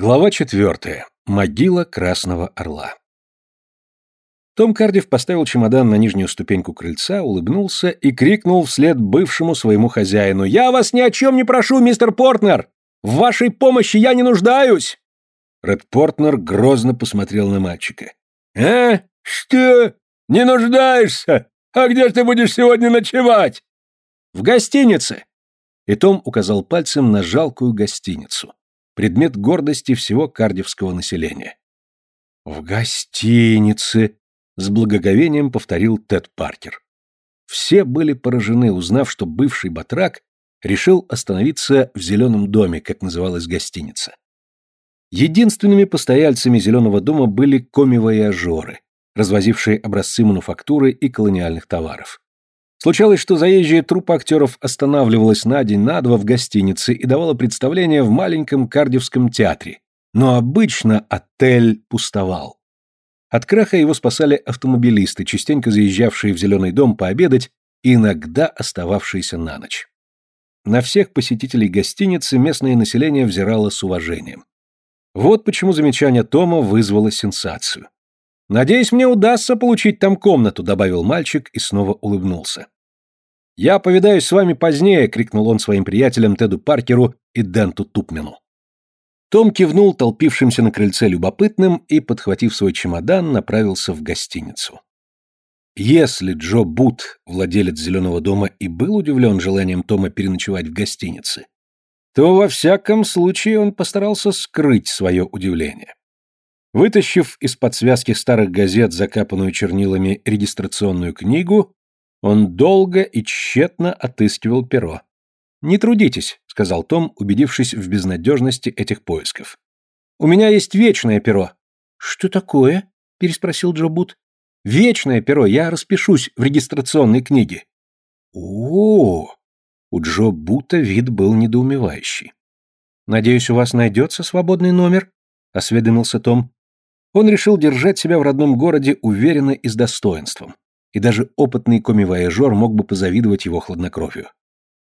Глава четвертая. Могила Красного Орла. Том Кардив поставил чемодан на нижнюю ступеньку крыльца, улыбнулся и крикнул вслед бывшему своему хозяину. «Я вас ни о чем не прошу, мистер Портнер! В вашей помощи я не нуждаюсь!» Ред Портнер грозно посмотрел на мальчика. «А? Что? Не нуждаешься? А где ты будешь сегодня ночевать?» «В гостинице!» И Том указал пальцем на жалкую гостиницу предмет гордости всего кардивского населения. «В гостинице!» — с благоговением повторил Тед Паркер. Все были поражены, узнав, что бывший батрак решил остановиться в «Зеленом доме», как называлась гостиница. Единственными постояльцами «Зеленого дома» были коми-вояжеры, развозившие образцы мануфактуры и колониальных товаров. Случалось, что заезжая труппа актеров останавливалась на день, на два в гостинице и давала представление в маленьком кардивском театре, но обычно отель пустовал. От краха его спасали автомобилисты, частенько заезжавшие в Зеленый дом пообедать и иногда остававшиеся на ночь. На всех посетителей гостиницы местное население взирало с уважением. Вот почему замечание Тома вызвало сенсацию. «Надеюсь, мне удастся получить там комнату», — добавил мальчик и снова улыбнулся. «Я повидаюсь с вами позднее», — крикнул он своим приятелям Теду Паркеру и Денту Тупмену. Том кивнул толпившимся на крыльце любопытным и, подхватив свой чемодан, направился в гостиницу. Если Джо Бут, владелец «Зеленого дома», и был удивлен желанием Тома переночевать в гостинице, то во всяком случае он постарался скрыть свое удивление. Вытащив из-под связки старых газет, закапанную чернилами, регистрационную книгу, он долго и тщетно отыскивал перо. «Не трудитесь», — сказал Том, убедившись в безнадежности этих поисков. «У меня есть вечное перо». «Что такое?» — переспросил Джо Бут. «Вечное перо, я распишусь в регистрационной книге». О, -о, -о У Джо Бута вид был недоумевающий. «Надеюсь, у вас найдется свободный номер?» — осведомился Том. Он решил держать себя в родном городе уверенно и с достоинством, и даже опытный комивояжер мог бы позавидовать его хладнокровию.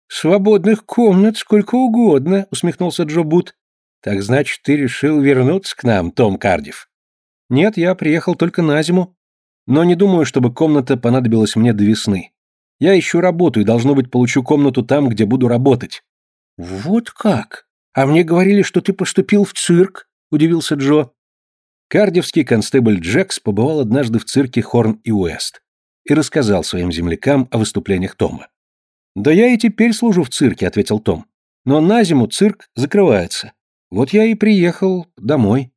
«Свободных комнат сколько угодно», — усмехнулся Джо Бут. «Так значит, ты решил вернуться к нам, Том Кардив?» «Нет, я приехал только на зиму. Но не думаю, чтобы комната понадобилась мне до весны. Я ищу работу и, должно быть, получу комнату там, где буду работать». «Вот как? А мне говорили, что ты поступил в цирк», — удивился Джо. Кардивский констебль Джекс побывал однажды в цирке Хорн и Уэст и рассказал своим землякам о выступлениях Тома. «Да я и теперь служу в цирке», — ответил Том. «Но на зиму цирк закрывается. Вот я и приехал домой».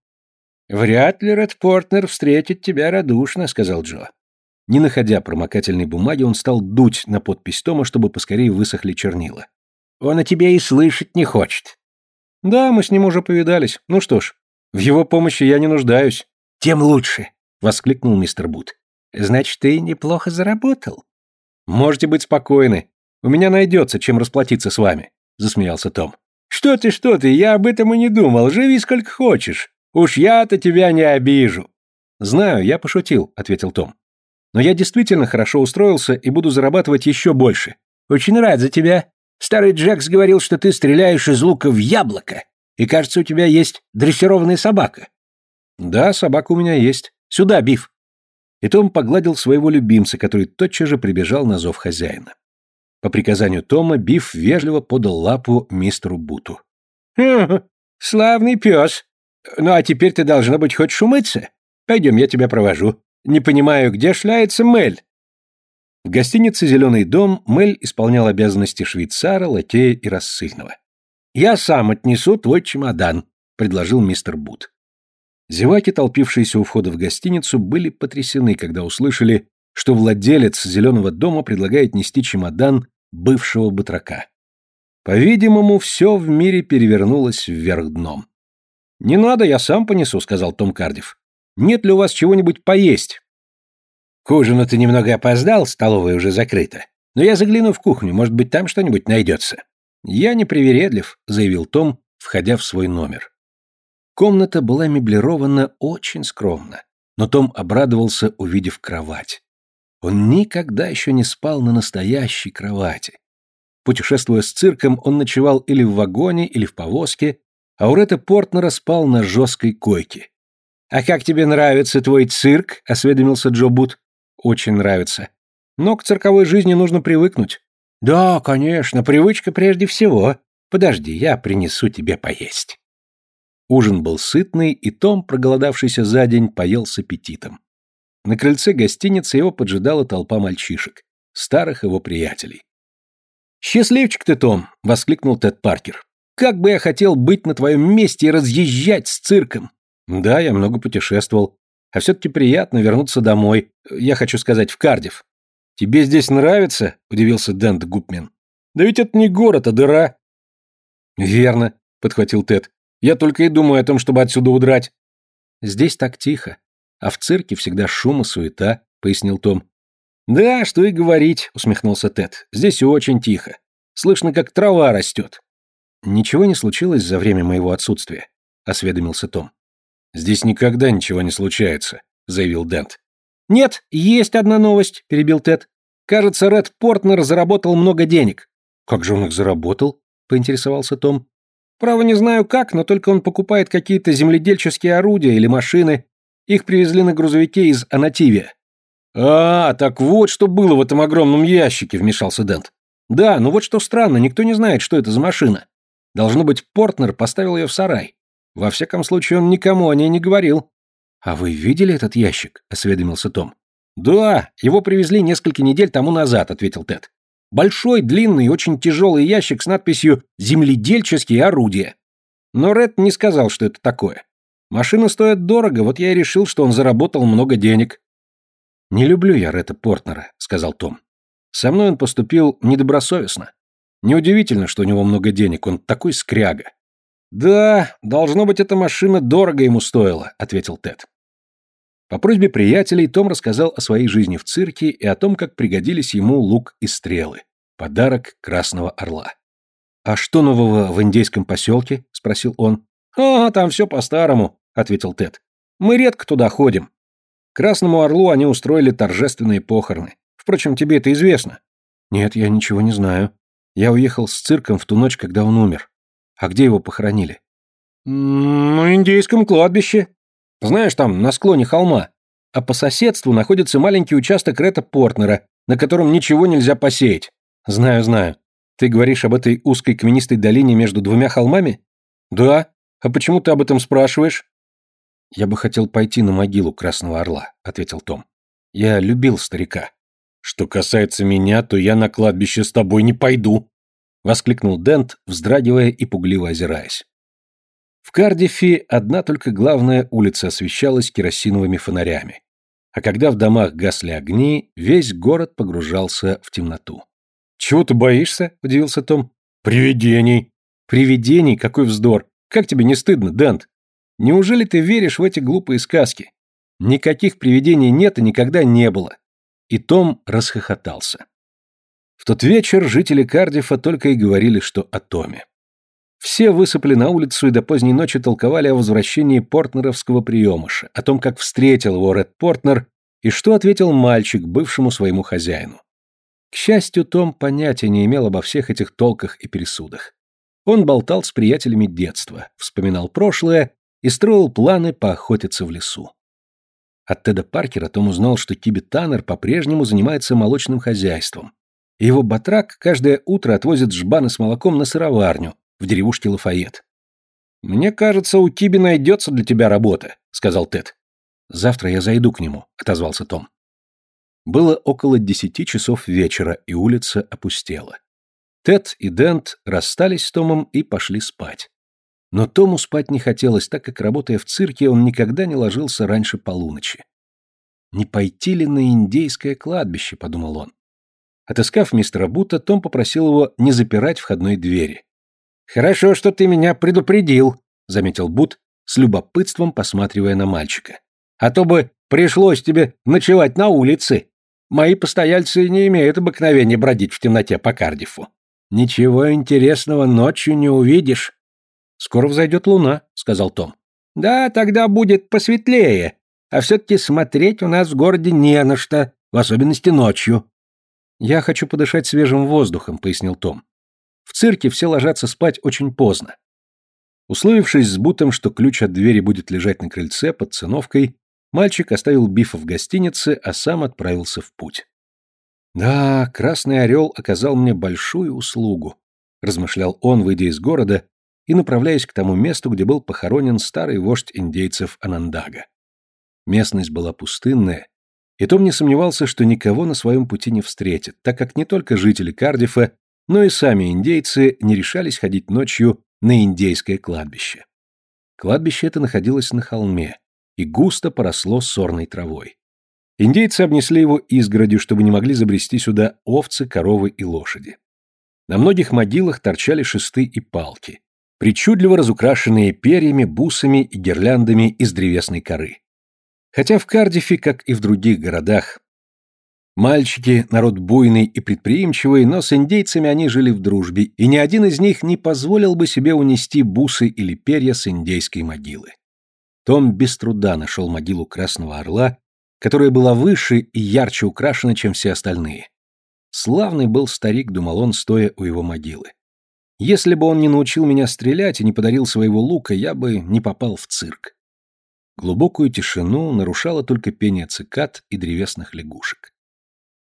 «Вряд ли Ред Портнер встретит тебя радушно», — сказал Джо. Не находя промокательной бумаги, он стал дуть на подпись Тома, чтобы поскорее высохли чернила. «Он о тебе и слышать не хочет». «Да, мы с ним уже повидались. Ну что ж, в его помощи я не нуждаюсь. Тем лучше, воскликнул мистер Бут. Значит, ты неплохо заработал. Можете быть спокойны. У меня найдется, чем расплатиться с вами, засмеялся Том. Что ты, что ты, я об этом и не думал. Живи сколько хочешь. Уж я-то тебя не обижу. Знаю, я пошутил, ответил Том. Но я действительно хорошо устроился и буду зарабатывать еще больше. Очень рад за тебя. Старый Джекс говорил, что ты стреляешь из лука в яблоко. И, кажется, у тебя есть дрессированная собака. Да, собака у меня есть. Сюда, Биф. И Том погладил своего любимца, который тотчас же прибежал на зов хозяина. По приказанию Тома Биф вежливо подал лапу мистеру Буту. «Хм, славный пес. Ну а теперь ты должна быть хоть умыться. Пойдем, я тебя провожу. Не понимаю, где шляется Мель?» В гостинице «Зеленый дом» Мель исполнял обязанности швейцара, лакея и рассыльного. «Я сам отнесу твой чемодан», — предложил мистер Бут. Зеваки, толпившиеся у входа в гостиницу, были потрясены, когда услышали, что владелец «Зеленого дома» предлагает нести чемодан бывшего батрака. По-видимому, все в мире перевернулось вверх дном. «Не надо, я сам понесу», — сказал Том Кардив. «Нет ли у вас чего-нибудь поесть?» «К ужину ты немного опоздал, столовая уже закрыта. Но я загляну в кухню, может быть, там что-нибудь найдется». «Я не привередлив», — заявил Том, входя в свой номер. Комната была меблирована очень скромно, но Том обрадовался, увидев кровать. Он никогда еще не спал на настоящей кровати. Путешествуя с цирком, он ночевал или в вагоне, или в повозке, а Уретта Портнера спал на жесткой койке. «А как тебе нравится твой цирк?» — осведомился Джо Бут. «Очень нравится. Но к цирковой жизни нужно привыкнуть». «Да, конечно, привычка прежде всего. Подожди, я принесу тебе поесть». Ужин был сытный, и Том, проголодавшийся за день, поел с аппетитом. На крыльце гостиницы его поджидала толпа мальчишек, старых его приятелей. «Счастливчик ты, Том!» — воскликнул Тед Паркер. «Как бы я хотел быть на твоем месте и разъезжать с цирком!» «Да, я много путешествовал. А все-таки приятно вернуться домой. Я хочу сказать, в Кардив». «Тебе здесь нравится?» — удивился Дент Гупмен. «Да ведь это не город, а дыра». «Верно», — подхватил Тед. «Я только и думаю о том, чтобы отсюда удрать». «Здесь так тихо. А в цирке всегда шум и суета», — пояснил Том. «Да, что и говорить», — усмехнулся Тед. «Здесь очень тихо. Слышно, как трава растет». «Ничего не случилось за время моего отсутствия», — осведомился Том. «Здесь никогда ничего не случается», — заявил Дент. «Нет, есть одна новость», — перебил Тед. «Кажется, Ред Портнер заработал много денег». «Как же он их заработал?» — поинтересовался Том. «Право не знаю как, но только он покупает какие-то земледельческие орудия или машины. Их привезли на грузовике из Анативия. «А, так вот что было в этом огромном ящике», — вмешался Дент. «Да, но вот что странно, никто не знает, что это за машина. Должно быть, Портнер поставил ее в сарай. Во всяком случае, он никому о ней не говорил». «А вы видели этот ящик?» — осведомился Том. «Да, его привезли несколько недель тому назад», — ответил Тед. «Большой, длинный, очень тяжелый ящик с надписью «Земледельческие орудия». Но Ред не сказал, что это такое. Машина стоит дорого, вот я и решил, что он заработал много денег. «Не люблю я Ретта Портнера», — сказал Том. «Со мной он поступил недобросовестно. Неудивительно, что у него много денег, он такой скряга». «Да, должно быть, эта машина дорого ему стоила», — ответил Тед. По просьбе приятелей Том рассказал о своей жизни в цирке и о том, как пригодились ему лук и стрелы. Подарок Красного Орла. «А что нового в индейском поселке?» — спросил он. «А, там все по-старому», — ответил Тед. «Мы редко туда ходим. Красному Орлу они устроили торжественные похороны. Впрочем, тебе это известно. Нет, я ничего не знаю. Я уехал с цирком в ту ночь, когда он умер. А где его похоронили? На индейском кладбище. Знаешь, там, на склоне холма. А по соседству находится маленький участок Ретта Портнера, на котором ничего нельзя посеять. Знаю, знаю. Ты говоришь об этой узкой каменистой долине между двумя холмами? Да. А почему ты об этом спрашиваешь? «Я бы хотел пойти на могилу Красного Орла», — ответил Том. «Я любил старика». «Что касается меня, то я на кладбище с тобой не пойду», — воскликнул Дент, вздрагивая и пугливо озираясь. В Кардифе одна только главная улица освещалась керосиновыми фонарями, а когда в домах гасли огни, весь город погружался в темноту. «Чего ты боишься?» – удивился Том. «Привидений». «Привидений? Какой вздор! Как тебе не стыдно, Дент?» Неужели ты веришь в эти глупые сказки? Никаких привидений нет и никогда не было. И Том расхохотался. В тот вечер жители Кардифа только и говорили, что о Томе. Все высыпали на улицу и до поздней ночи толковали о возвращении портнеровского приемыша, о том, как встретил его Ред Портнер и что ответил мальчик бывшему своему хозяину. К счастью, Том понятия не имел обо всех этих толках и пересудах. Он болтал с приятелями детства, вспоминал прошлое и строил планы поохотиться в лесу. От Теда Паркера Том узнал, что Киби Таннер по-прежнему занимается молочным хозяйством, его батрак каждое утро отвозит жбаны с молоком на сыроварню в деревушке Лафайет. «Мне кажется, у Киби найдется для тебя работа», — сказал Тед. «Завтра я зайду к нему», — отозвался Том. Было около десяти часов вечера, и улица опустела. Тед и Дент расстались с Томом и пошли спать. Но Тому спать не хотелось, так как, работая в цирке, он никогда не ложился раньше полуночи. «Не пойти ли на индейское кладбище?» – подумал он. Отыскав мистера Бута, Том попросил его не запирать входной двери. «Хорошо, что ты меня предупредил», — заметил Бут, с любопытством посматривая на мальчика. «А то бы пришлось тебе ночевать на улице. Мои постояльцы не имеют обыкновения бродить в темноте по Кардифу. Ничего интересного ночью не увидишь». «Скоро взойдет луна», — сказал Том. «Да, тогда будет посветлее. А все-таки смотреть у нас в городе не на что, в особенности ночью». «Я хочу подышать свежим воздухом», — пояснил Том. «В цирке все ложатся спать очень поздно». Условившись с Бутом, что ключ от двери будет лежать на крыльце под циновкой, мальчик оставил Бифа в гостинице, а сам отправился в путь. «Да, Красный Орел оказал мне большую услугу», — размышлял он, выйдя из города и направляясь к тому месту, где был похоронен старый вождь индейцев Анандага. Местность была пустынная, и Том не сомневался, что никого на своем пути не встретит, так как не только жители Кардифа, но и сами индейцы не решались ходить ночью на индейское кладбище. Кладбище это находилось на холме и густо поросло сорной травой. Индейцы обнесли его изгородью, чтобы не могли забрести сюда овцы, коровы и лошади. На многих могилах торчали шесты и палки, причудливо разукрашенные перьями, бусами и гирляндами из древесной коры. Хотя в Кардифе, как и в других городах, Мальчики – народ буйный и предприимчивый, но с индейцами они жили в дружбе, и ни один из них не позволил бы себе унести бусы или перья с индейской могилы. Том без труда нашел могилу Красного Орла, которая была выше и ярче украшена, чем все остальные. Славный был старик, думал он, стоя у его могилы. Если бы он не научил меня стрелять и не подарил своего лука, я бы не попал в цирк. Глубокую тишину нарушало только пение цикад и древесных лягушек.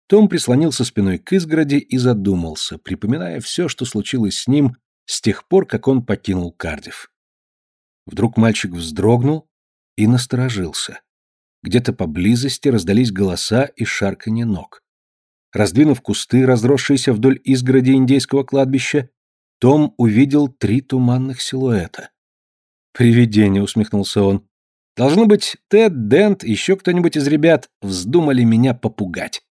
Том прислонился спиной к изгороди и задумался, припоминая все, что случилось с ним с тех пор, как он покинул Кардив. Вдруг мальчик вздрогнул и насторожился. Где-то поблизости раздались голоса и шарканье ног. Раздвинув кусты, разросшиеся вдоль изгороди индейского кладбища, том увидел три туманных силуэта. «Привидение», — усмехнулся он. «Должно быть, Тед, Дент, еще кто-нибудь из ребят вздумали меня попугать».